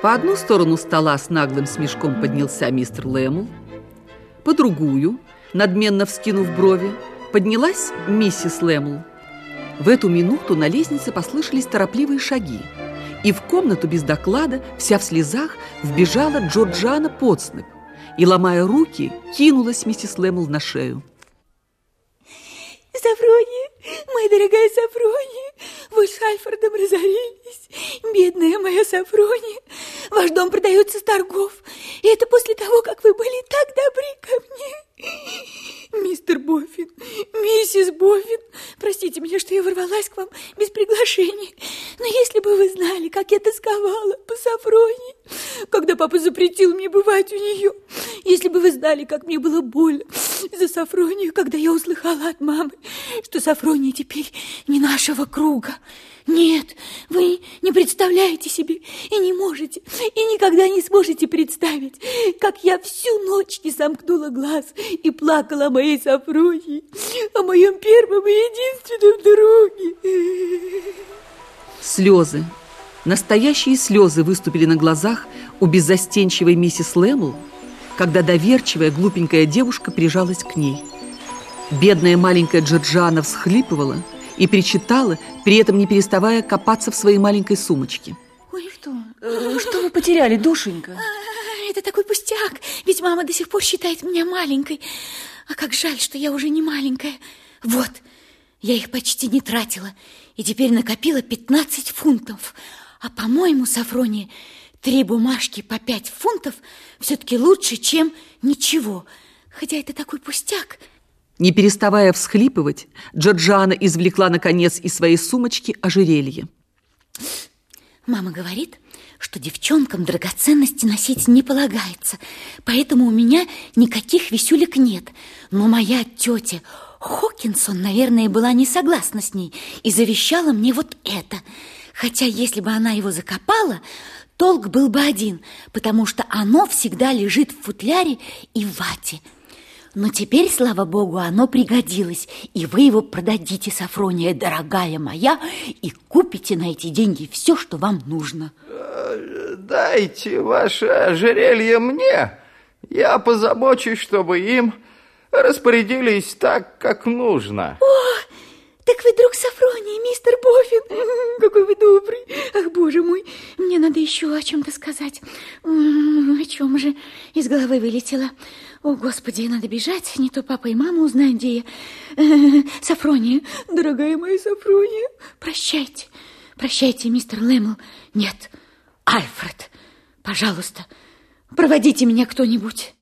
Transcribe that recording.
По одну сторону стола с наглым смешком поднялся мистер Лэмл, по другую, надменно вскинув брови, поднялась миссис Лэмл. В эту минуту на лестнице послышались торопливые шаги, и в комнату без доклада, вся в слезах, вбежала Джорджана Потснеп и, ломая руки, кинулась миссис Лэмл на шею. Сафрония, моя дорогая Сафрония, вы с Альфредом разорились. Бедная моя Сафрония, ваш дом продается с торгов. И это после того, как вы были так добры ко мне. Мистер Боффин, миссис Боффин, простите меня, что я ворвалась к вам без приглашения. Но если бы вы знали, как я тосковала по Сафронии, когда папа запретил мне бывать у нее, если бы вы знали, как мне было больно за Сафронию, когда я услыхала от мамы, что Сафрония теперь не нашего круга. Нет, вы не представляете себе и не можете, и никогда не сможете представить, как я всю ночь не сомкнула глаз и плакала о моей Сафронии, о моем первом и единственном друге. Слезы, настоящие слезы выступили на глазах у беззастенчивой миссис Лэмл, когда доверчивая глупенькая девушка прижалась к ней. Бедная маленькая Джорджана всхлипывала и причитала, при этом не переставая копаться в своей маленькой сумочке. Ой, что? Что вы потеряли, душенька? Это такой пустяк, ведь мама до сих пор считает меня маленькой. А как жаль, что я уже не маленькая. Вот, я их почти не тратила, и теперь накопила 15 фунтов. А, по-моему, Сафрония, Три бумажки по пять фунтов все-таки лучше, чем ничего. Хотя это такой пустяк. Не переставая всхлипывать, Джорджиана извлекла, наконец, из своей сумочки ожерелье. Мама говорит, что девчонкам драгоценности носить не полагается, поэтому у меня никаких висюлек нет. Но моя тетя Хокинсон, наверное, была не согласна с ней и завещала мне вот это. Хотя, если бы она его закопала, толк был бы один, потому что оно всегда лежит в футляре и в вате. Но теперь, слава богу, оно пригодилось, и вы его продадите, Сафрония, дорогая моя, и купите на эти деньги все, что вам нужно. Дайте ваше ожерелье мне. Я позабочусь, чтобы им распорядились так, как нужно. О, так вы друг Сафронии, мистер Боффин. Еще о чем-то сказать. О чем же из головы вылетело? О, Господи, надо бежать, не то папа и мама узнают, где я. Э, Сафрония, дорогая моя Сафрония, прощайте. Прощайте, мистер Лэмл. Нет, Альфред, пожалуйста, проводите меня кто-нибудь.